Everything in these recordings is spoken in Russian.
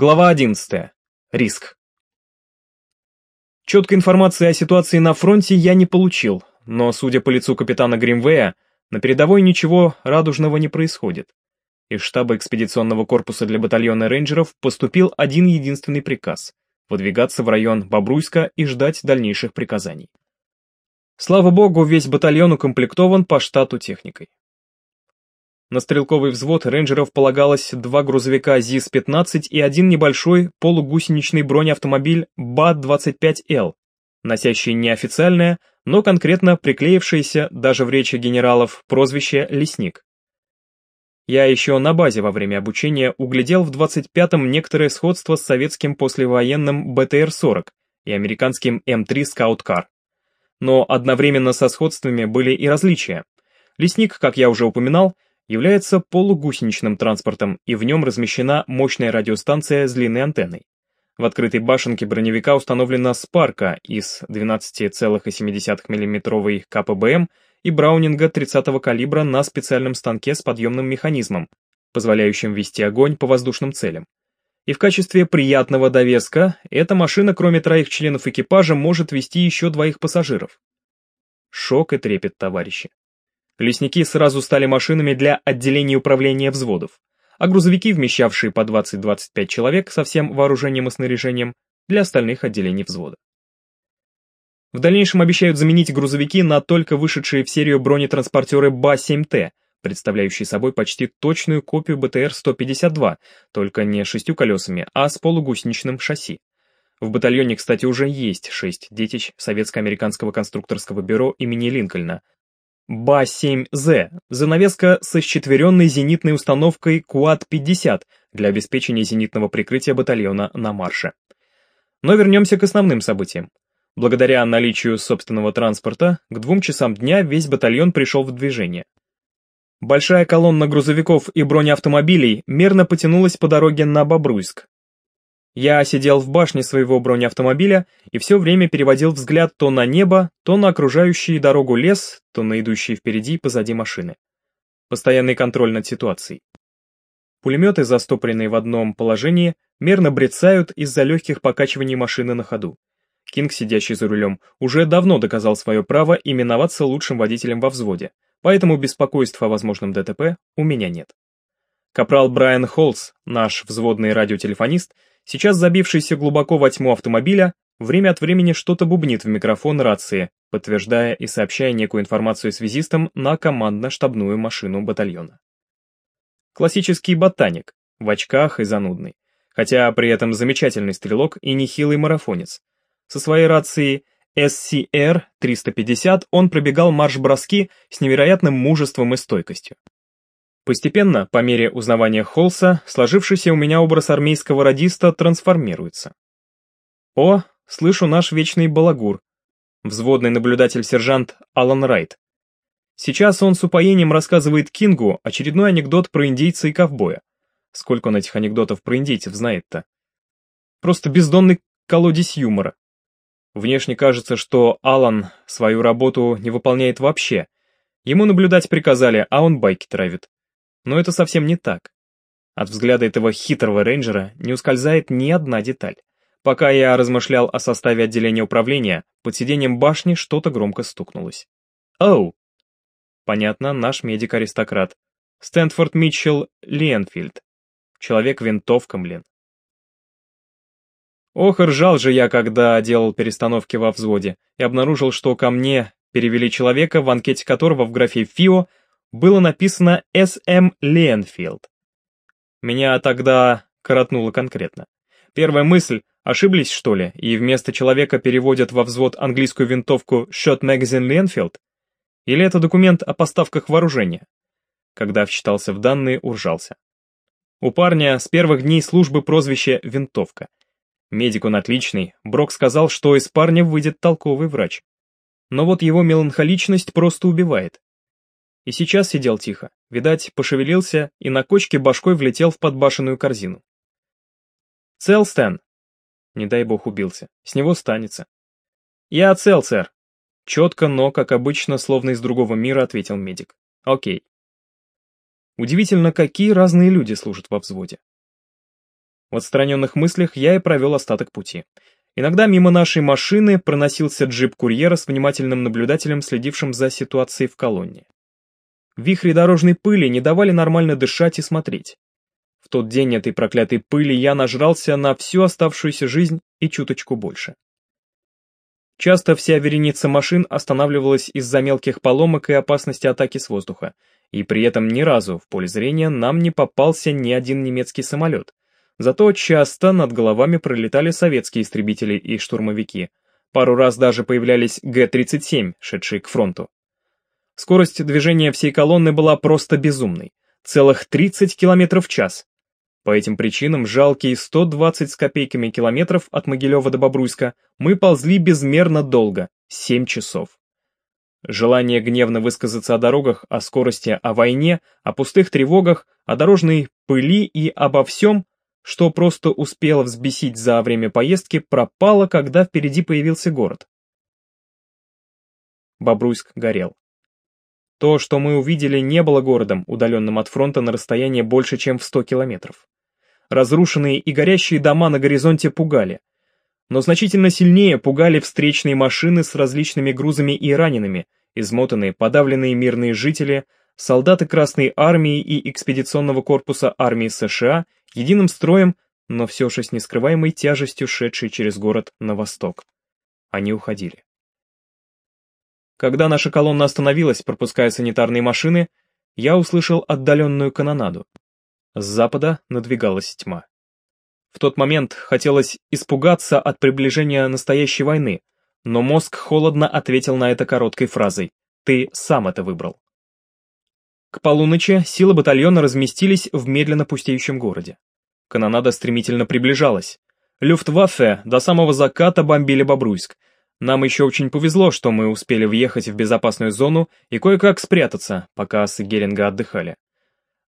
Глава 11. Риск. Четкой информации о ситуации на фронте я не получил, но, судя по лицу капитана Гримвея, на передовой ничего радужного не происходит. Из штаба экспедиционного корпуса для батальона рейнджеров поступил один единственный приказ – выдвигаться в район Бобруйска и ждать дальнейших приказаний. Слава богу, весь батальон укомплектован по штату техникой. На стрелковый взвод рейнджеров полагалось два грузовика ЗИС-15 и один небольшой полугусеничный бронеавтомобиль БАТ-25Л, носящий неофициальное, но конкретно приклеившееся, даже в речи генералов, прозвище «Лесник». Я еще на базе во время обучения углядел в 25-м некоторое сходство с советским послевоенным БТР-40 и американским М3 Скауткар. Но одновременно со сходствами были и различия. Лесник, как я уже упоминал, является полугусеничным транспортом, и в нем размещена мощная радиостанция с длинной антенной. В открытой башенке броневика установлена спарка из 12,7 мм КПБМ и браунинга 30-го калибра на специальном станке с подъемным механизмом, позволяющим вести огонь по воздушным целям. И в качестве приятного довеска эта машина, кроме троих членов экипажа, может вести еще двоих пассажиров. Шок и трепет, товарищи. Лесники сразу стали машинами для отделения управления взводов, а грузовики, вмещавшие по 20-25 человек со всем вооружением и снаряжением, для остальных отделений взвода. В дальнейшем обещают заменить грузовики на только вышедшие в серию бронетранспортеры БА-7Т, представляющие собой почти точную копию БТР-152, только не шестью колесами, а с полугусеничным шасси. В батальоне, кстати, уже есть шесть детищ советско-американского конструкторского бюро имени Линкольна, БА-7З – занавеска со счетверенной зенитной установкой КУАД-50 для обеспечения зенитного прикрытия батальона на марше. Но вернемся к основным событиям. Благодаря наличию собственного транспорта, к двум часам дня весь батальон пришел в движение. Большая колонна грузовиков и бронеавтомобилей мерно потянулась по дороге на Бобруйск, я сидел в башне своего бронеавтомобиля и все время переводил взгляд то на небо, то на окружающий дорогу лес, то на идущие впереди и позади машины. Постоянный контроль над ситуацией. Пулеметы, застопоренные в одном положении, мерно брецают из-за легких покачиваний машины на ходу. Кинг, сидящий за рулем, уже давно доказал свое право именоваться лучшим водителем во взводе, поэтому беспокойств о возможном ДТП у меня нет. Капрал Брайан Холлс, наш взводный радиотелефонист, сейчас забившийся глубоко во тьму автомобиля, время от времени что-то бубнит в микрофон рации, подтверждая и сообщая некую информацию связистам на командно-штабную машину батальона. Классический ботаник, в очках и занудный, хотя при этом замечательный стрелок и нехилый марафонец. Со своей рацией SCR-350 он пробегал марш-броски с невероятным мужеством и стойкостью. Постепенно, по мере узнавания Холса, сложившийся у меня образ армейского радиста трансформируется. О, слышу наш вечный балагур, взводный наблюдатель-сержант Алан Райт. Сейчас он с упоением рассказывает Кингу очередной анекдот про индейца и ковбоя. Сколько он этих анекдотов про индейцев знает-то? Просто бездонный колодец юмора. Внешне кажется, что Алан свою работу не выполняет вообще. Ему наблюдать приказали, а он байки травит. Но это совсем не так. От взгляда этого хитрого рейнджера не ускользает ни одна деталь. Пока я размышлял о составе отделения управления, под сиденьем башни что-то громко стукнулось. «Оу!» Понятно, наш медик-аристократ. Стэнфорд Митчелл Ленфильд. Человек-винтовка, блин. Ох, ржал же я, когда делал перестановки во взводе, и обнаружил, что ко мне перевели человека, в анкете которого в графе «ФИО» было написано «С.М. Ленфилд». Меня тогда коротнуло конкретно. Первая мысль — ошиблись, что ли, и вместо человека переводят во взвод английскую винтовку «Short Magazine Ленфилд»? Или это документ о поставках вооружения? Когда вчитался в данные, уржался. У парня с первых дней службы прозвище «Винтовка». Медик он отличный, Брок сказал, что из парня выйдет толковый врач. Но вот его меланхоличность просто убивает. И сейчас сидел тихо, видать, пошевелился и на кочке башкой влетел в подбашенную корзину. «Цел, Стэн?» Не дай бог убился, с него станется. «Я цел, сэр», Четко, но, как обычно, словно из другого мира, ответил медик. Окей. Удивительно, какие разные люди служат во взводе. В отстраненных мыслях я и провел остаток пути. Иногда мимо нашей машины проносился джип курьера с внимательным наблюдателем, следившим за ситуацией в колонне. Вихри дорожной пыли не давали нормально дышать и смотреть. В тот день этой проклятой пыли я нажрался на всю оставшуюся жизнь и чуточку больше. Часто вся вереница машин останавливалась из-за мелких поломок и опасности атаки с воздуха, и при этом ни разу в поле зрения нам не попался ни один немецкий самолет. Зато часто над головами пролетали советские истребители и штурмовики. Пару раз даже появлялись Г-37, шедшие к фронту. Скорость движения всей колонны была просто безумной. Целых 30 км в час. По этим причинам жалкие 120 с копейками километров от Могилева до Бобруйска мы ползли безмерно долго, 7 часов. Желание гневно высказаться о дорогах, о скорости, о войне, о пустых тревогах, о дорожной пыли и обо всем, что просто успело взбесить за время поездки, пропало, когда впереди появился город. Бобруйск горел. То, что мы увидели, не было городом, удаленным от фронта на расстояние больше, чем в 100 километров. Разрушенные и горящие дома на горизонте пугали. Но значительно сильнее пугали встречные машины с различными грузами и ранеными, измотанные, подавленные мирные жители, солдаты Красной Армии и экспедиционного корпуса армии США единым строем, но все же с нескрываемой тяжестью шедшие через город на восток. Они уходили. Когда наша колонна остановилась, пропуская санитарные машины, я услышал отдаленную канонаду. С запада надвигалась тьма. В тот момент хотелось испугаться от приближения настоящей войны, но мозг холодно ответил на это короткой фразой «Ты сам это выбрал». К полуночи силы батальона разместились в медленно пустеющем городе. Канонада стремительно приближалась. Люфтваффе до самого заката бомбили Бобруйск. Нам еще очень повезло, что мы успели въехать в безопасную зону и кое-как спрятаться, пока асы Геринга отдыхали.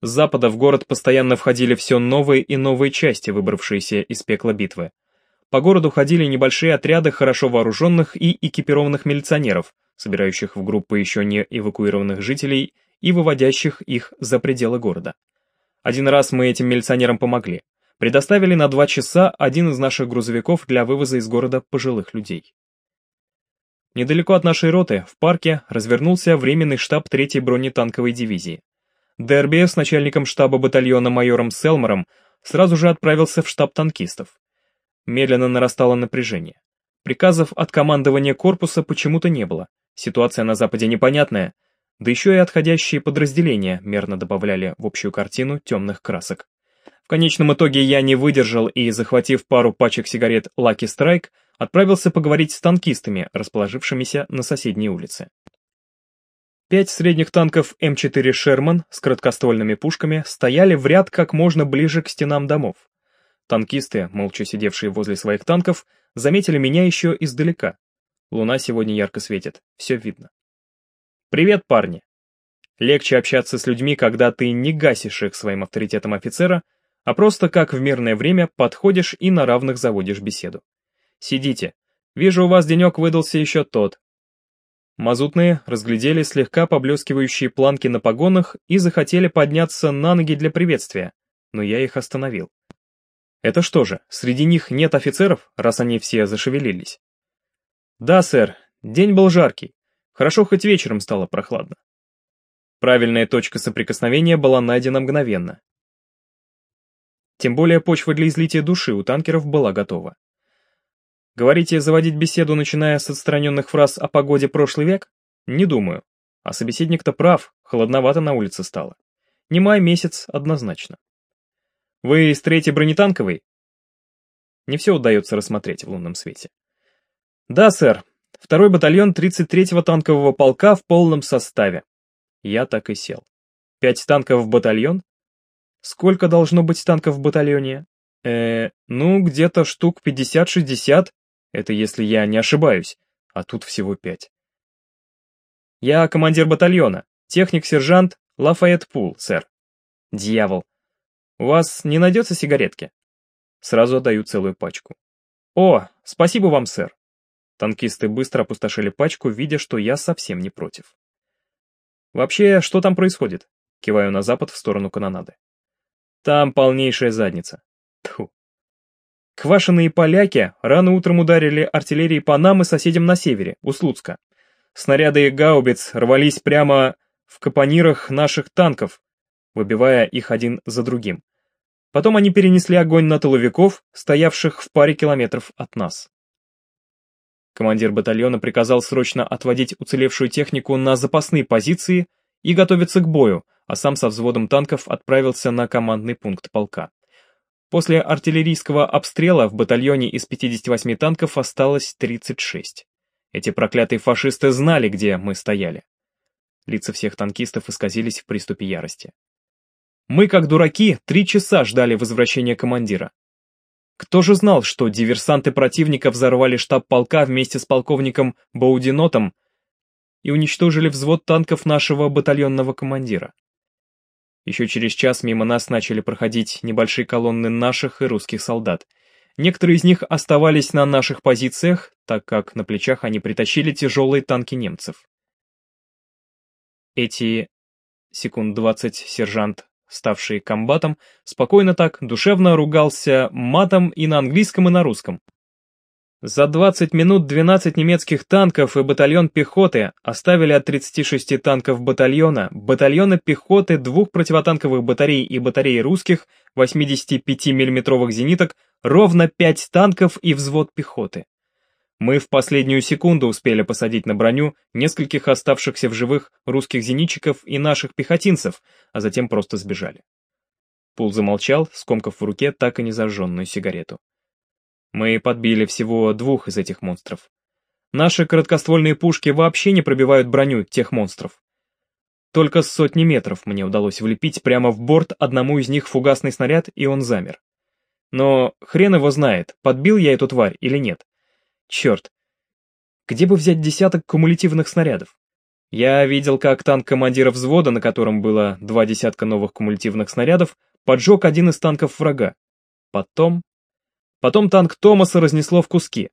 С запада в город постоянно входили все новые и новые части, выбравшиеся из пекла битвы. По городу ходили небольшие отряды хорошо вооруженных и экипированных милиционеров, собирающих в группы еще не эвакуированных жителей и выводящих их за пределы города. Один раз мы этим милиционерам помогли. Предоставили на два часа один из наших грузовиков для вывоза из города пожилых людей. Недалеко от нашей роты, в парке, развернулся временный штаб 3-й бронетанковой дивизии. Дерби с начальником штаба батальона майором Селмором сразу же отправился в штаб танкистов. Медленно нарастало напряжение. Приказов от командования корпуса почему-то не было. Ситуация на Западе непонятная, да еще и отходящие подразделения мерно добавляли в общую картину темных красок. В конечном итоге я не выдержал и, захватив пару пачек сигарет Lucky Strike, отправился поговорить с танкистами, расположившимися на соседней улице. Пять средних танков М4 «Шерман» с краткоствольными пушками стояли в ряд как можно ближе к стенам домов. Танкисты, молча сидевшие возле своих танков, заметили меня еще издалека. Луна сегодня ярко светит, все видно. «Привет, парни!» Легче общаться с людьми, когда ты не гасишь их своим авторитетом офицера, а просто как в мирное время подходишь и на равных заводишь беседу. Сидите. Вижу, у вас денек выдался еще тот, Мазутные разглядели слегка поблескивающие планки на погонах и захотели подняться на ноги для приветствия, но я их остановил. Это что же, среди них нет офицеров, раз они все зашевелились? Да, сэр, день был жаркий. Хорошо, хоть вечером стало прохладно. Правильная точка соприкосновения была найдена мгновенно. Тем более почва для излития души у танкеров была готова. Говорите, заводить беседу, начиная с отстраненных фраз о погоде прошлый век? Не думаю. А собеседник-то прав, холодновато на улице стало. Не май месяц, однозначно. Вы из третьей бронетанковой? Не все удается рассмотреть в лунном свете. Да, сэр. Второй батальон 33-го танкового полка в полном составе. Я так и сел. Пять танков в батальон? Сколько должно быть танков в батальоне? Э, ну, где-то штук 50-60, это если я не ошибаюсь, а тут всего пять. Я командир батальона, техник-сержант Лафайет Пул, сэр. Дьявол. У вас не найдется сигаретки? Сразу отдаю целую пачку. О, спасибо вам, сэр. Танкисты быстро опустошили пачку, видя, что я совсем не против. Вообще, что там происходит? Киваю на запад в сторону канонады. Там полнейшая задница. Тьфу, Квашеные поляки рано утром ударили артиллерией по нам и соседям на севере, у Слуцка. Снаряды гаубиц рвались прямо в капонирах наших танков, выбивая их один за другим. Потом они перенесли огонь на тыловиков, стоявших в паре километров от нас. Командир батальона приказал срочно отводить уцелевшую технику на запасные позиции и готовиться к бою, а сам со взводом танков отправился на командный пункт полка. После артиллерийского обстрела в батальоне из 58 танков осталось 36. Эти проклятые фашисты знали, где мы стояли. Лица всех танкистов исказились в приступе ярости. Мы, как дураки, три часа ждали возвращения командира. Кто же знал, что диверсанты противника взорвали штаб полка вместе с полковником Баудинотом и уничтожили взвод танков нашего батальонного командира? Еще через час мимо нас начали проходить небольшие колонны наших и русских солдат. Некоторые из них оставались на наших позициях, так как на плечах они притащили тяжелые танки немцев. Эти секунд двадцать сержант, ставший комбатом, спокойно так, душевно ругался матом и на английском, и на русском. За 20 минут 12 немецких танков и батальон пехоты оставили от 36 танков батальона, батальона пехоты, двух противотанковых батарей и батареи русских 85 миллиметровых зениток ровно 5 танков и взвод пехоты. Мы в последнюю секунду успели посадить на броню нескольких оставшихся в живых русских зенитчиков и наших пехотинцев, а затем просто сбежали. Пул замолчал, скомкав в руке так и не зажженную сигарету. Мы подбили всего двух из этих монстров. Наши короткоствольные пушки вообще не пробивают броню тех монстров. Только с сотни метров мне удалось влепить прямо в борт одному из них фугасный снаряд, и он замер. Но хрен его знает, подбил я эту тварь или нет. Черт. Где бы взять десяток кумулятивных снарядов? Я видел, как танк командира взвода, на котором было два десятка новых кумулятивных снарядов, поджег один из танков врага. Потом Потом танк Томаса разнесло в куски.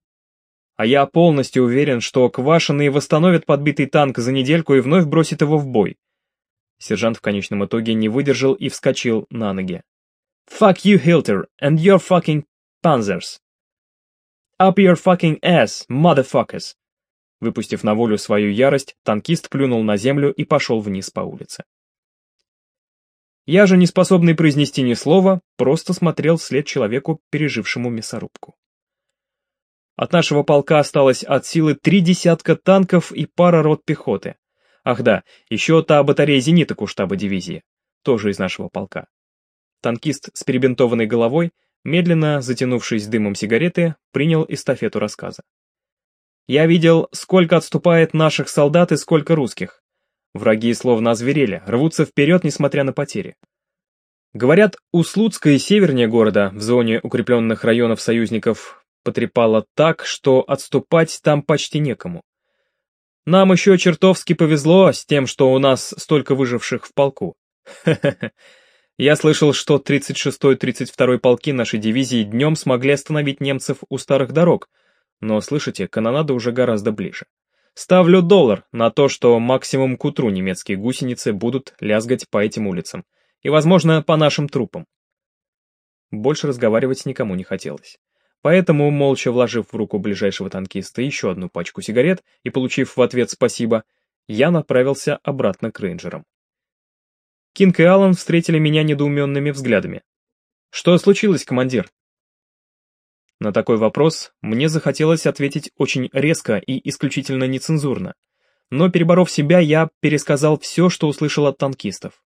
А я полностью уверен, что квашеные восстановят подбитый танк за недельку и вновь бросят его в бой. Сержант в конечном итоге не выдержал и вскочил на ноги. Fuck you, Hilter, and your fucking panzers. Up your fucking ass, motherfuckers. Выпустив на волю свою ярость, танкист плюнул на землю и пошел вниз по улице. Я же, не способный произнести ни слова, просто смотрел вслед человеку, пережившему мясорубку. От нашего полка осталось от силы три десятка танков и пара рот пехоты. Ах да, еще та батарея зениток у штаба дивизии, тоже из нашего полка. Танкист с перебинтованной головой, медленно затянувшись дымом сигареты, принял эстафету рассказа. Я видел, сколько отступает наших солдат и сколько русских. Враги словно озверели, рвутся вперед, несмотря на потери. Говорят, у Слуцка и севернее города, в зоне укрепленных районов союзников, потрепало так, что отступать там почти некому. Нам еще чертовски повезло с тем, что у нас столько выживших в полку. Я слышал, что 36-32 полки нашей дивизии днем смогли остановить немцев у старых дорог, но, слышите, канонада уже гораздо ближе. Ставлю доллар на то, что максимум к утру немецкие гусеницы будут лязгать по этим улицам. И, возможно, по нашим трупам. Больше разговаривать никому не хотелось. Поэтому, молча вложив в руку ближайшего танкиста еще одну пачку сигарет и получив в ответ «спасибо», я направился обратно к рейнджерам. Кинг и Аллан встретили меня недоуменными взглядами. «Что случилось, командир?» На такой вопрос мне захотелось ответить очень резко и исключительно нецензурно. Но, переборов себя, я пересказал все, что услышал от танкистов.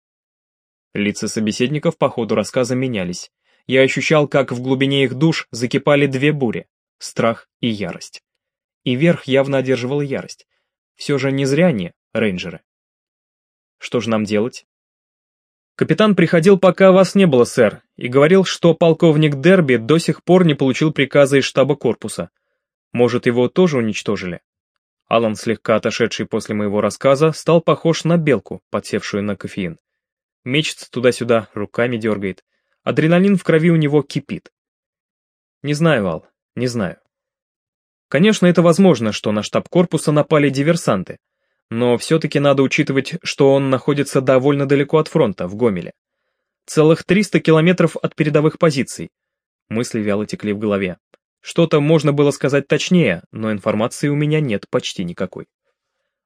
Лица собеседников по ходу рассказа менялись. Я ощущал, как в глубине их душ закипали две бури — страх и ярость. И верх явно одерживал ярость. Все же не зря они, рейнджеры. Что же нам делать? Капитан приходил, пока вас не было, сэр, и говорил, что полковник Дерби до сих пор не получил приказа из штаба корпуса. Может, его тоже уничтожили? Алан, слегка отошедший после моего рассказа, стал похож на белку, подсевшую на кофеин. Мечется туда-сюда, руками дергает. Адреналин в крови у него кипит. Не знаю, Ал, не знаю. Конечно, это возможно, что на штаб корпуса напали диверсанты, но все-таки надо учитывать, что он находится довольно далеко от фронта, в Гомеле. Целых 300 километров от передовых позиций. Мысли вяло текли в голове. Что-то можно было сказать точнее, но информации у меня нет почти никакой.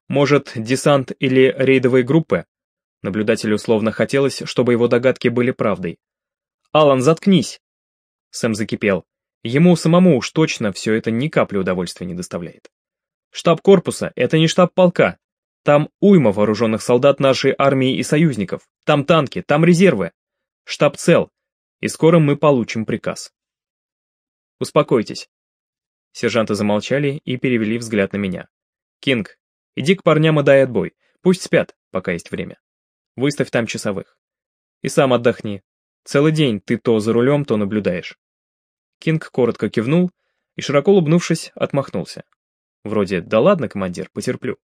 Может, десант или рейдовые группы? Наблюдателю словно хотелось, чтобы его догадки были правдой. «Алан, заткнись!» Сэм закипел. Ему самому уж точно все это ни капли удовольствия не доставляет. Штаб корпуса — это не штаб полка. Там уйма вооруженных солдат нашей армии и союзников. Там танки, там резервы. Штаб цел, и скоро мы получим приказ. Успокойтесь. Сержанты замолчали и перевели взгляд на меня. Кинг, иди к парням и дай отбой. Пусть спят, пока есть время. Выставь там часовых. И сам отдохни. Целый день ты то за рулем, то наблюдаешь. Кинг коротко кивнул и, широко улыбнувшись, отмахнулся. Вроде «да ладно, командир, потерплю».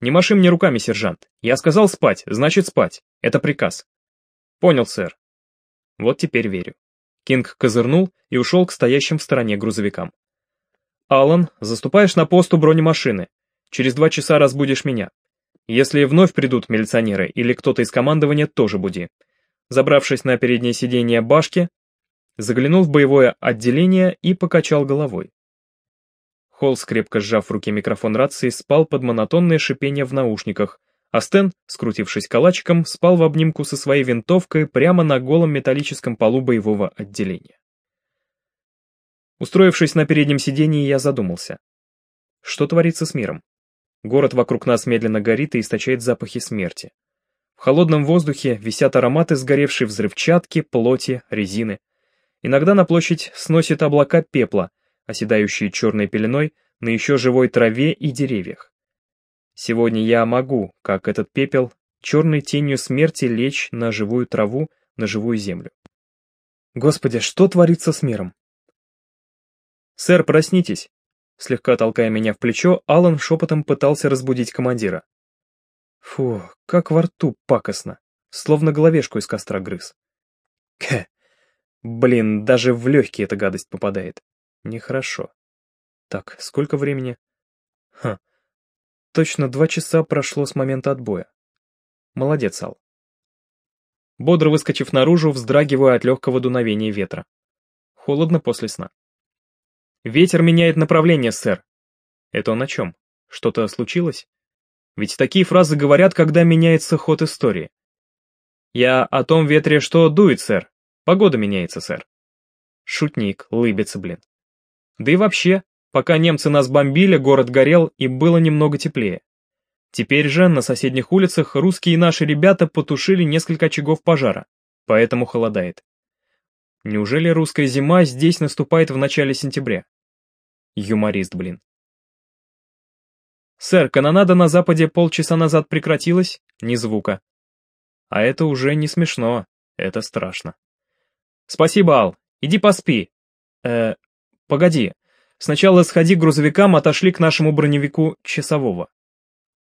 «Не маши мне руками, сержант. Я сказал спать, значит спать. Это приказ». «Понял, сэр». Вот теперь верю. Кинг козырнул и ушел к стоящим в стороне грузовикам. «Алан, заступаешь на пост у бронемашины. Через два часа разбудишь меня. Если вновь придут милиционеры или кто-то из командования, тоже буди». Забравшись на переднее сиденье башки, заглянул в боевое отделение и покачал головой. Холлс, крепко сжав в руке микрофон рации, спал под монотонное шипение в наушниках, а Стэн, скрутившись калачиком, спал в обнимку со своей винтовкой прямо на голом металлическом полу боевого отделения. Устроившись на переднем сидении, я задумался. Что творится с миром? Город вокруг нас медленно горит и источает запахи смерти. В холодном воздухе висят ароматы сгоревшей взрывчатки, плоти, резины. Иногда на площадь сносит облака пепла, оседающие черной пеленой на еще живой траве и деревьях. Сегодня я могу, как этот пепел, черной тенью смерти лечь на живую траву, на живую землю. Господи, что творится с миром? «Сэр, проснитесь!» Слегка толкая меня в плечо, Алан шепотом пытался разбудить командира. Фу, как во рту пакостно, словно головешку из костра грыз. Кэ, блин, даже в легкие эта гадость попадает. Нехорошо. Так, сколько времени? Ха, точно два часа прошло с момента отбоя. Молодец, Ал. Бодро выскочив наружу, вздрагиваю от легкого дуновения ветра. Холодно после сна. Ветер меняет направление, сэр. Это он о чем? Что-то случилось? Ведь такие фразы говорят, когда меняется ход истории. Я о том ветре, что дует, сэр. Погода меняется, сэр. Шутник, лыбится, блин. Да и вообще, пока немцы нас бомбили, город горел и было немного теплее. Теперь же на соседних улицах русские и наши ребята потушили несколько очагов пожара, поэтому холодает. Неужели русская зима здесь наступает в начале сентября? Юморист, блин. «Сэр, канонада на западе полчаса назад прекратилась, ни звука». А это уже не смешно, это страшно. «Спасибо, Ал, иди поспи». Э, Погоди, сначала сходи к грузовикам, отошли к нашему броневику часового.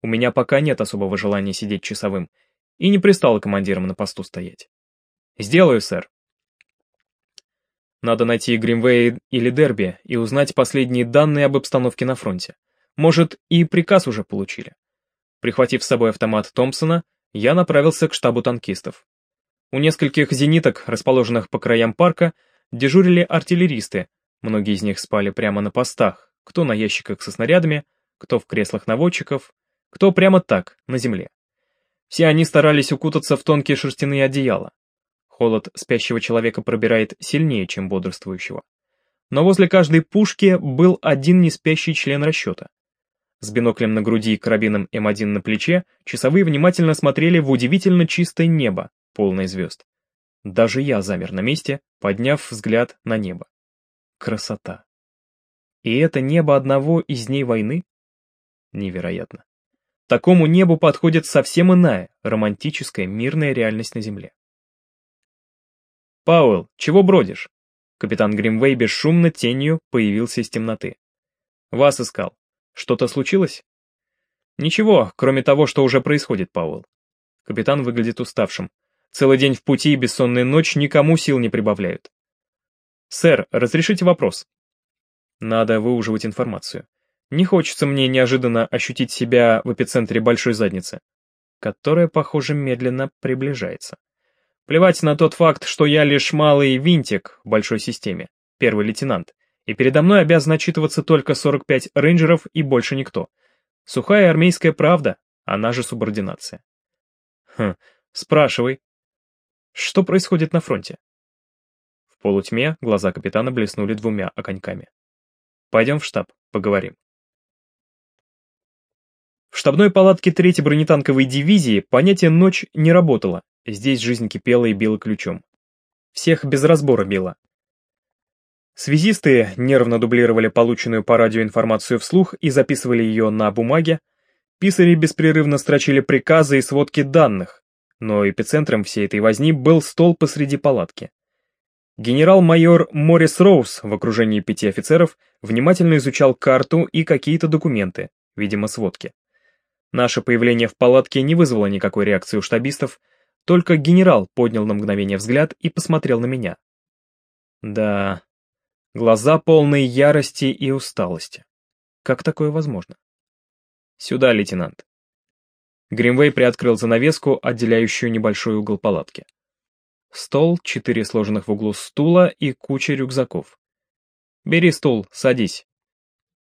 У меня пока нет особого желания сидеть часовым, и не пристало командиром на посту стоять. Сделаю, сэр. Надо найти Гримвей или Дерби и узнать последние данные об обстановке на фронте. Может, и приказ уже получили. Прихватив с собой автомат Томпсона, я направился к штабу танкистов. У нескольких зениток, расположенных по краям парка, дежурили артиллеристы, Многие из них спали прямо на постах, кто на ящиках со снарядами, кто в креслах наводчиков, кто прямо так, на земле. Все они старались укутаться в тонкие шерстяные одеяла. Холод спящего человека пробирает сильнее, чем бодрствующего. Но возле каждой пушки был один неспящий член расчета. С биноклем на груди и карабином М1 на плече часовые внимательно смотрели в удивительно чистое небо, полное звезд. Даже я замер на месте, подняв взгляд на небо. Красота. И это небо одного из дней войны? Невероятно. Такому небу подходит совсем иная, романтическая, мирная реальность на Земле. «Пауэлл, чего бродишь?» Капитан Гримвей бесшумно тенью появился из темноты. «Вас искал. Что-то случилось?» «Ничего, кроме того, что уже происходит, Пауэлл». Капитан выглядит уставшим. Целый день в пути и бессонная ночь никому сил не прибавляют. «Сэр, разрешите вопрос?» Надо выуживать информацию. Не хочется мне неожиданно ощутить себя в эпицентре большой задницы, которая, похоже, медленно приближается. Плевать на тот факт, что я лишь малый винтик в большой системе. первый лейтенант, и передо мной обязан отчитываться только 45 рейнджеров и больше никто. Сухая армейская правда, она же субординация. Хм, спрашивай. Что происходит на фронте? В полутьме глаза капитана блеснули двумя огоньками. Пойдем в штаб, поговорим. В штабной палатке третьей бронетанковой дивизии понятие «ночь» не работало, здесь жизнь кипела и била ключом. Всех без разбора била. Связисты нервно дублировали полученную по радио информацию вслух и записывали ее на бумаге, писари беспрерывно строчили приказы и сводки данных, но эпицентром всей этой возни был стол посреди палатки. Генерал-майор Моррис Роуз в окружении пяти офицеров внимательно изучал карту и какие-то документы, видимо, сводки. Наше появление в палатке не вызвало никакой реакции у штабистов, только генерал поднял на мгновение взгляд и посмотрел на меня. Да, глаза полные ярости и усталости. Как такое возможно? Сюда, лейтенант. Гримвей приоткрыл занавеску, отделяющую небольшой угол палатки. Стол, четыре сложенных в углу стула и куча рюкзаков. «Бери стул, садись».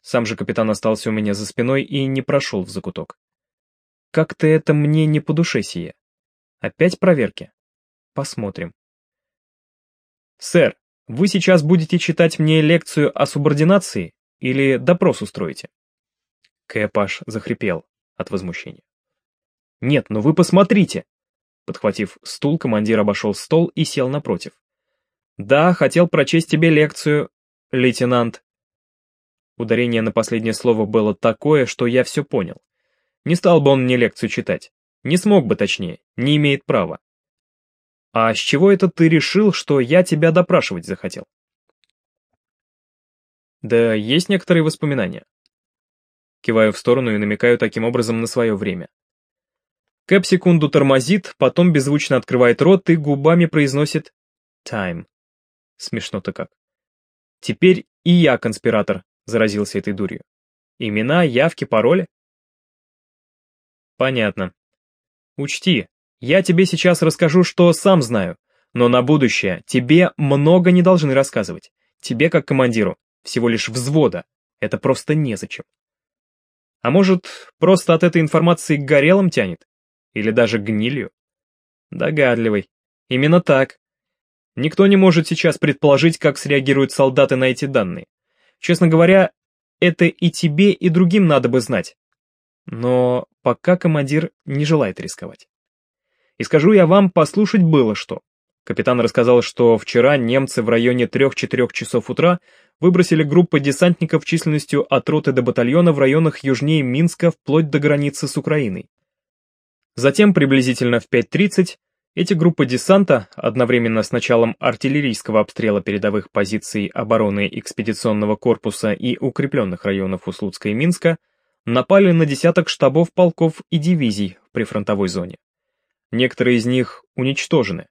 Сам же капитан остался у меня за спиной и не прошел в закуток. Как-то это мне не по душе сие. Опять проверки? Посмотрим. Сэр, вы сейчас будете читать мне лекцию о субординации или допрос устроите? Кэпаш захрипел от возмущения. Нет, ну вы посмотрите. Подхватив стул, командир обошел стол и сел напротив. Да, хотел прочесть тебе лекцию, лейтенант. Ударение на последнее слово было такое, что я все понял. Не стал бы он мне лекцию читать. Не смог бы, точнее, не имеет права. А с чего это ты решил, что я тебя допрашивать захотел? Да есть некоторые воспоминания. Киваю в сторону и намекаю таким образом на свое время. Кэп секунду тормозит, потом беззвучно открывает рот и губами произносит «Time». Смешно-то как. Теперь и я конспиратор, заразился этой дурью. Имена, явки, пароли? Понятно. Учти, я тебе сейчас расскажу, что сам знаю, но на будущее тебе много не должны рассказывать. Тебе, как командиру, всего лишь взвода. Это просто незачем. А может, просто от этой информации горелым тянет? Или даже гнилью? Догадливый. Именно так. Никто не может сейчас предположить, как среагируют солдаты на эти данные. Честно говоря, это и тебе, и другим надо бы знать. Но пока командир не желает рисковать. И скажу я вам, послушать было что. Капитан рассказал, что вчера немцы в районе 3-4 часов утра выбросили группы десантников численностью от роты до батальона в районах южнее Минска вплоть до границы с Украиной. Затем, приблизительно в 5.30, эти группы десанта, одновременно с началом артиллерийского обстрела передовых позиций обороны экспедиционного корпуса и укрепленных районов Услуцка и Минска, напали на десяток штабов полков и дивизий в прифронтовой зоне. Некоторые из них уничтожены.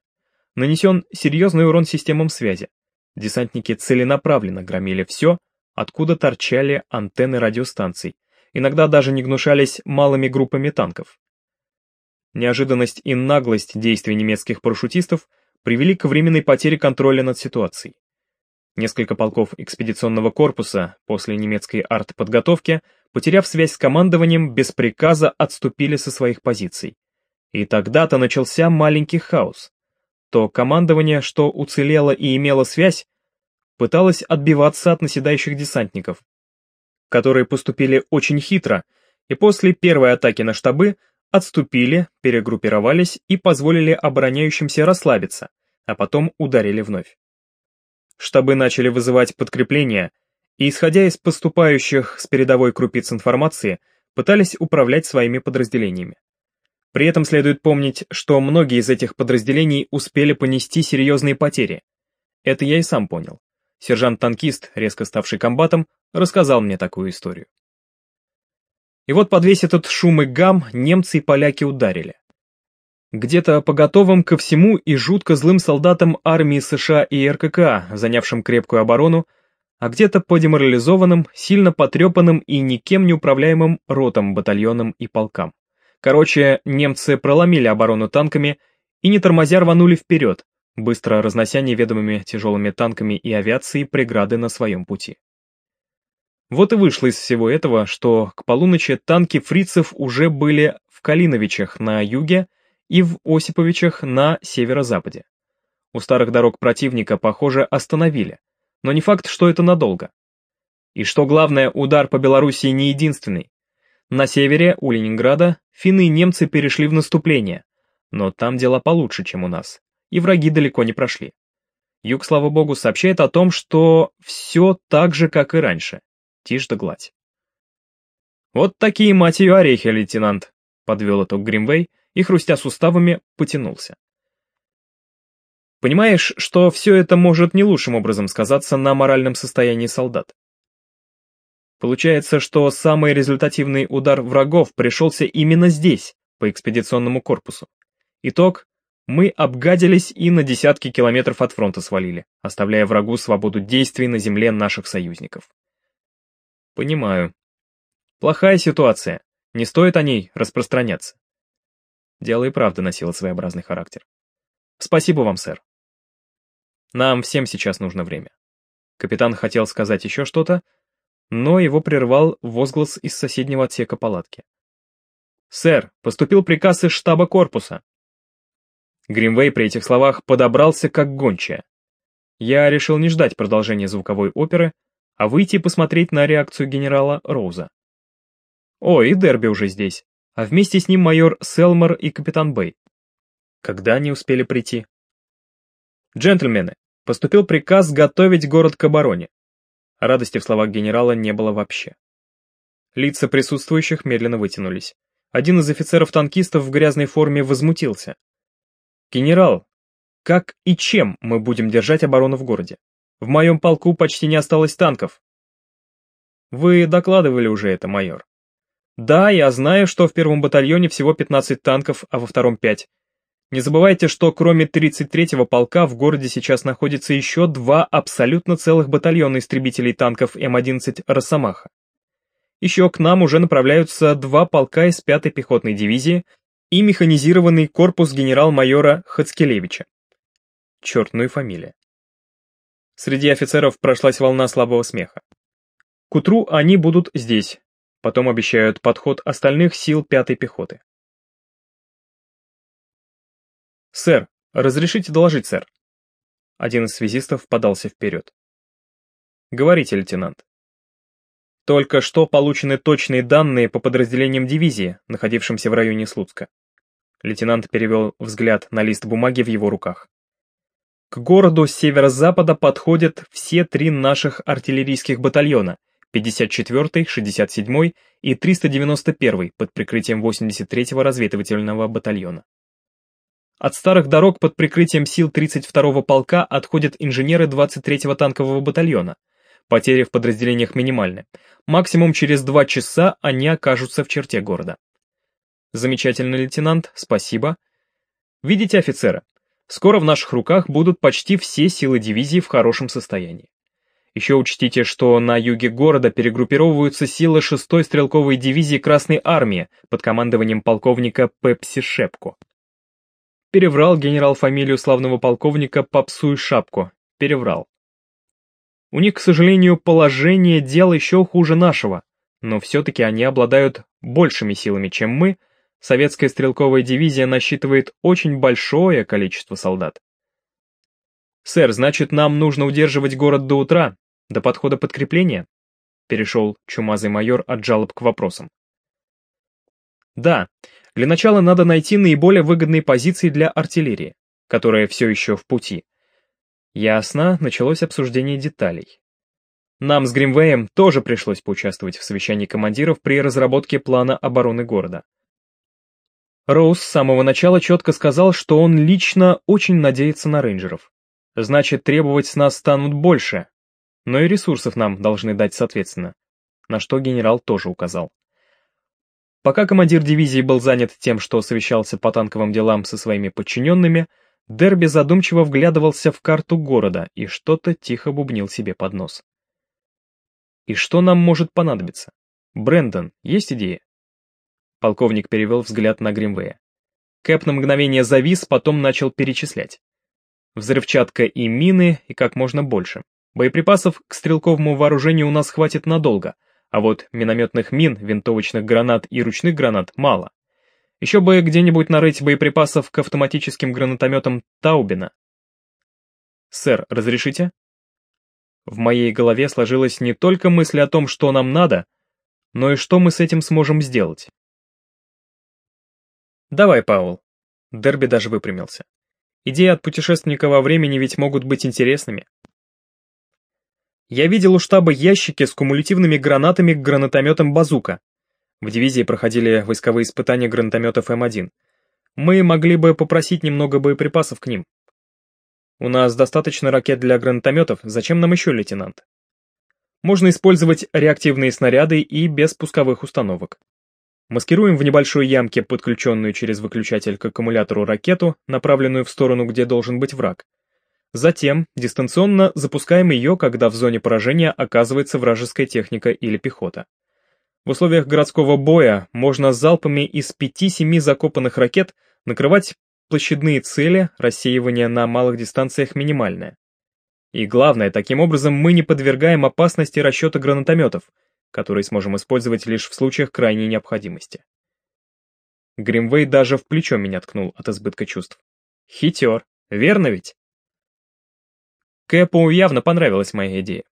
Нанесен серьезный урон системам связи. Десантники целенаправленно громили все, откуда торчали антенны радиостанций, иногда даже не гнушались малыми группами танков. Неожиданность и наглость действий немецких парашютистов привели к временной потере контроля над ситуацией. Несколько полков экспедиционного корпуса после немецкой артподготовки, потеряв связь с командованием, без приказа отступили со своих позиций. И тогда-то начался маленький хаос. То командование, что уцелело и имело связь, пыталось отбиваться от наседающих десантников, которые поступили очень хитро, и после первой атаки на штабы отступили, перегруппировались и позволили обороняющимся расслабиться, а потом ударили вновь штабы начали вызывать подкрепления, и, исходя из поступающих с передовой крупиц информации, пытались управлять своими подразделениями. При этом следует помнить, что многие из этих подразделений успели понести серьезные потери. Это я и сам понял. Сержант-танкист, резко ставший комбатом, рассказал мне такую историю. И вот под весь этот шум и гам немцы и поляки ударили. Где-то по готовым ко всему и жутко злым солдатам армии США и РКК, занявшим крепкую оборону, а где-то по деморализованным, сильно потрепанным и никем не управляемым ротам, батальонам и полкам. Короче, немцы проломили оборону танками и не тормозя рванули вперед, быстро разнося неведомыми тяжелыми танками и авиацией преграды на своем пути. Вот и вышло из всего этого, что к полуночи танки фрицев уже были в Калиновичах на юге и в Осиповичах на северо-западе. У старых дорог противника, похоже, остановили, но не факт, что это надолго. И что главное, удар по Белоруссии не единственный. На севере, у Ленинграда, финны и немцы перешли в наступление, но там дела получше, чем у нас, и враги далеко не прошли. Юг, слава богу, сообщает о том, что все так же, как и раньше. Тишь да гладь. «Вот такие, мать ее, орехи, лейтенант!» — подвел итог Гримвей и, хрустя суставами, потянулся. Понимаешь, что все это может не лучшим образом сказаться на моральном состоянии солдат. Получается, что самый результативный удар врагов пришелся именно здесь, по экспедиционному корпусу. Итог – мы обгадились и на десятки километров от фронта свалили, оставляя врагу свободу действий на земле наших союзников. Понимаю. Плохая ситуация, не стоит о ней распространяться. Дело и правда носило своеобразный характер. Спасибо вам, сэр. Нам всем сейчас нужно время. Капитан хотел сказать еще что-то, но его прервал возглас из соседнего отсека палатки. «Сэр, поступил приказ из штаба корпуса». Гримвей при этих словах подобрался как гончая. Я решил не ждать продолжения звуковой оперы, а выйти посмотреть на реакцию генерала Роуза. О, и Дерби уже здесь а вместе с ним майор Селмор и капитан Бэй. Когда они успели прийти? Джентльмены, поступил приказ готовить город к обороне. Радости в словах генерала не было вообще. Лица присутствующих медленно вытянулись. Один из офицеров-танкистов в грязной форме возмутился. «Генерал, как и чем мы будем держать оборону в городе? В моем полку почти не осталось танков». «Вы докладывали уже это, майор», да, я знаю, что в первом батальоне всего 15 танков, а во втором 5. Не забывайте, что кроме 33-го полка в городе сейчас находится еще два абсолютно целых батальона истребителей танков М-11 «Росомаха». Еще к нам уже направляются два полка из 5-й пехотной дивизии и механизированный корпус генерал-майора Хацкелевича. Черт, ну и фамилия. Среди офицеров прошлась волна слабого смеха. К утру они будут здесь, Потом обещают подход остальных сил пятой пехоты. «Сэр, разрешите доложить, сэр?» Один из связистов подался вперед. «Говорите, лейтенант». Только что получены точные данные по подразделениям дивизии, находившимся в районе Слуцка. Лейтенант перевел взгляд на лист бумаги в его руках. К городу с северо-запада подходят все три наших артиллерийских батальона — 54-й, 67-й и 391-й под прикрытием 83-го разведывательного батальона. От старых дорог под прикрытием сил 32-го полка отходят инженеры 23-го танкового батальона. Потери в подразделениях минимальны. Максимум через два часа они окажутся в черте города. Замечательно, лейтенант, спасибо. Видите, офицеры, скоро в наших руках будут почти все силы дивизии в хорошем состоянии. Еще учтите, что на юге города перегруппировываются силы 6-й стрелковой дивизии Красной Армии под командованием полковника Пепси Шепко. Переврал генерал фамилию славного полковника Попсу и Шапку. Переврал. У них, к сожалению, положение дел еще хуже нашего, но все-таки они обладают большими силами, чем мы. Советская стрелковая дивизия насчитывает очень большое количество солдат. «Сэр, значит, нам нужно удерживать город до утра, до подхода подкрепления?» Перешел чумазый майор от жалоб к вопросам. «Да, для начала надо найти наиболее выгодные позиции для артиллерии, которая все еще в пути. Ясно, началось обсуждение деталей. Нам с Гримвеем тоже пришлось поучаствовать в совещании командиров при разработке плана обороны города. Роуз с самого начала четко сказал, что он лично очень надеется на рейнджеров. Значит, требовать с нас станут больше. Но и ресурсов нам должны дать соответственно. На что генерал тоже указал. Пока командир дивизии был занят тем, что совещался по танковым делам со своими подчиненными, Дерби задумчиво вглядывался в карту города и что-то тихо бубнил себе под нос. «И что нам может понадобиться? Брэндон, есть идея?» Полковник перевел взгляд на Гримвея. Кэп на мгновение завис, потом начал перечислять. Взрывчатка и мины, и как можно больше. Боеприпасов к стрелковому вооружению у нас хватит надолго, а вот минометных мин, винтовочных гранат и ручных гранат мало. Еще бы где-нибудь нарыть боеприпасов к автоматическим гранатометам Таубина. «Сэр, разрешите?» В моей голове сложилась не только мысль о том, что нам надо, но и что мы с этим сможем сделать. «Давай, Паул». Дерби даже выпрямился. Идеи от путешественника во времени ведь могут быть интересными. Я видел у штаба ящики с кумулятивными гранатами к гранатометам «Базука». В дивизии проходили войсковые испытания гранатометов М1. Мы могли бы попросить немного боеприпасов к ним. У нас достаточно ракет для гранатометов, зачем нам еще лейтенант? Можно использовать реактивные снаряды и без пусковых установок. Маскируем в небольшой ямке подключенную через выключатель к аккумулятору ракету, направленную в сторону, где должен быть враг. Затем дистанционно запускаем ее, когда в зоне поражения оказывается вражеская техника или пехота. В условиях городского боя можно залпами из 5-7 закопанных ракет накрывать площадные цели, рассеивание на малых дистанциях минимальное. И главное, таким образом мы не подвергаем опасности расчета гранатометов, который сможем использовать лишь в случаях крайней необходимости. Гримвей даже в плечо меня ткнул от избытка чувств. Хитер, верно ведь? Кэпу явно понравилась моя идея.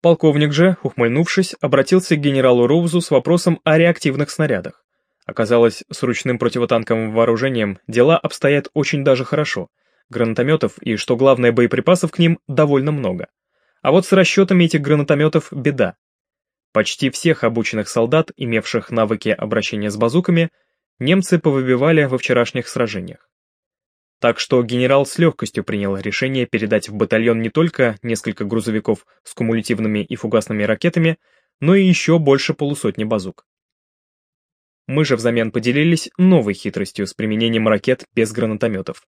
Полковник же, ухмыльнувшись, обратился к генералу Роузу с вопросом о реактивных снарядах. Оказалось, с ручным противотанковым вооружением дела обстоят очень даже хорошо. Гранатометов и, что главное, боеприпасов к ним довольно много. А вот с расчетами этих гранатометов беда. Почти всех обученных солдат, имевших навыки обращения с базуками, немцы повыбивали во вчерашних сражениях. Так что генерал с легкостью принял решение передать в батальон не только несколько грузовиков с кумулятивными и фугасными ракетами, но и еще больше полусотни базук. Мы же взамен поделились новой хитростью с применением ракет без гранатометов.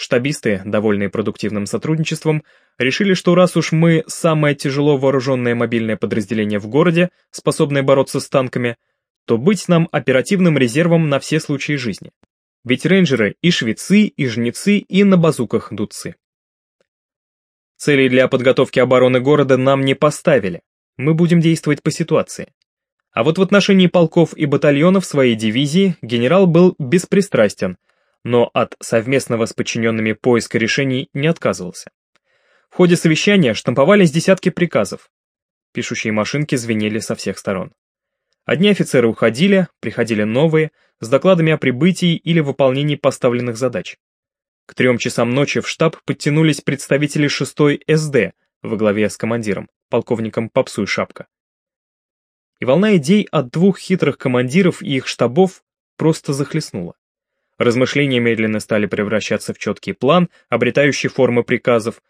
Штабисты, довольные продуктивным сотрудничеством, решили, что раз уж мы самое тяжело вооруженное мобильное подразделение в городе, способное бороться с танками, то быть нам оперативным резервом на все случаи жизни. Ведь рейнджеры и швецы, и жнецы, и на базуках дудцы. Целей для подготовки обороны города нам не поставили. Мы будем действовать по ситуации. А вот в отношении полков и батальонов своей дивизии генерал был беспристрастен, но от совместного с подчиненными поиска решений не отказывался. В ходе совещания штамповались десятки приказов. Пишущие машинки звенели со всех сторон. Одни офицеры уходили, приходили новые, с докладами о прибытии или выполнении поставленных задач. К трем часам ночи в штаб подтянулись представители 6-й СД во главе с командиром, полковником Попсуй Шапка. И волна идей от двух хитрых командиров и их штабов просто захлестнула. Размышления медленно стали превращаться в четкий план, обретающий формы приказов,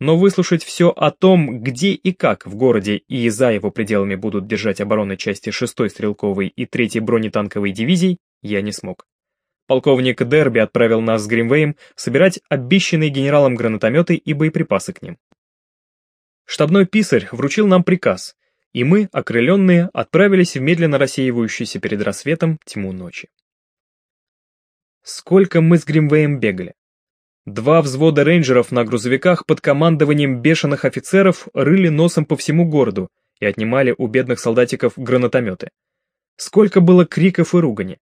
но выслушать все о том, где и как в городе и за его пределами будут держать обороны части 6-й стрелковой и 3-й бронетанковой дивизий, я не смог. Полковник Дерби отправил нас с Гримвеем собирать обещанные генералом гранатометы и боеприпасы к ним. Штабной писарь вручил нам приказ, и мы, окрыленные, отправились в медленно рассеивающуюся перед рассветом тьму ночи. Сколько мы с Гримвеем бегали. Два взвода рейнджеров на грузовиках под командованием бешеных офицеров рыли носом по всему городу и отнимали у бедных солдатиков гранатометы. Сколько было криков и ругани.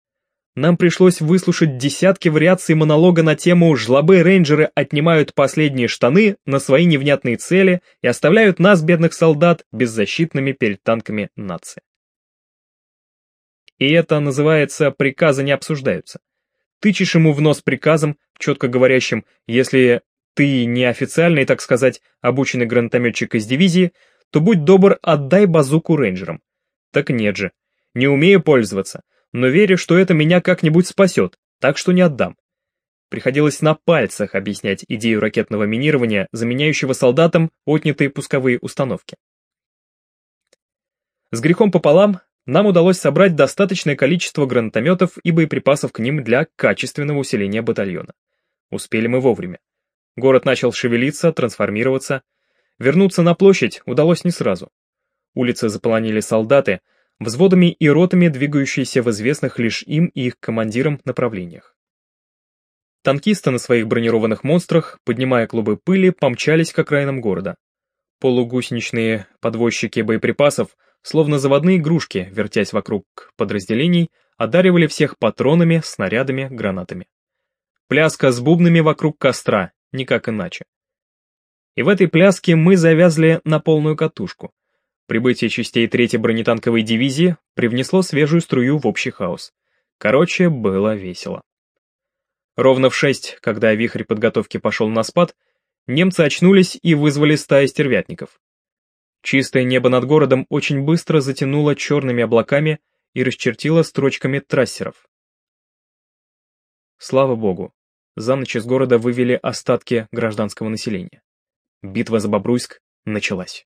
Нам пришлось выслушать десятки вариаций монолога на тему «Жлобы-рейнджеры отнимают последние штаны на свои невнятные цели и оставляют нас, бедных солдат, беззащитными перед танками нации». И это называется «приказы не обсуждаются» тычешь ему в нос приказом, четко говорящим, если ты не официальный, так сказать, обученный гранатометчик из дивизии, то будь добр, отдай базуку рейнджерам. Так нет же, не умею пользоваться, но верю, что это меня как-нибудь спасет, так что не отдам. Приходилось на пальцах объяснять идею ракетного минирования, заменяющего солдатам отнятые пусковые установки. С грехом пополам нам удалось собрать достаточное количество гранатометов и боеприпасов к ним для качественного усиления батальона. Успели мы вовремя. Город начал шевелиться, трансформироваться. Вернуться на площадь удалось не сразу. Улицы заполонили солдаты, взводами и ротами, двигающиеся в известных лишь им и их командирам направлениях. Танкисты на своих бронированных монстрах, поднимая клубы пыли, помчались к окраинам города. Полугусеничные подвозчики боеприпасов, словно заводные игрушки, вертясь вокруг подразделений, одаривали всех патронами, снарядами, гранатами. Пляска с бубнами вокруг костра, никак иначе. И в этой пляске мы завязли на полную катушку. Прибытие частей третьей бронетанковой дивизии привнесло свежую струю в общий хаос. Короче, было весело. Ровно в шесть, когда вихрь подготовки пошел на спад, немцы очнулись и вызвали стаи стервятников. Чистое небо над городом очень быстро затянуло черными облаками и расчертило строчками трассеров. Слава богу, за ночь из города вывели остатки гражданского населения. Битва за Бобруйск началась.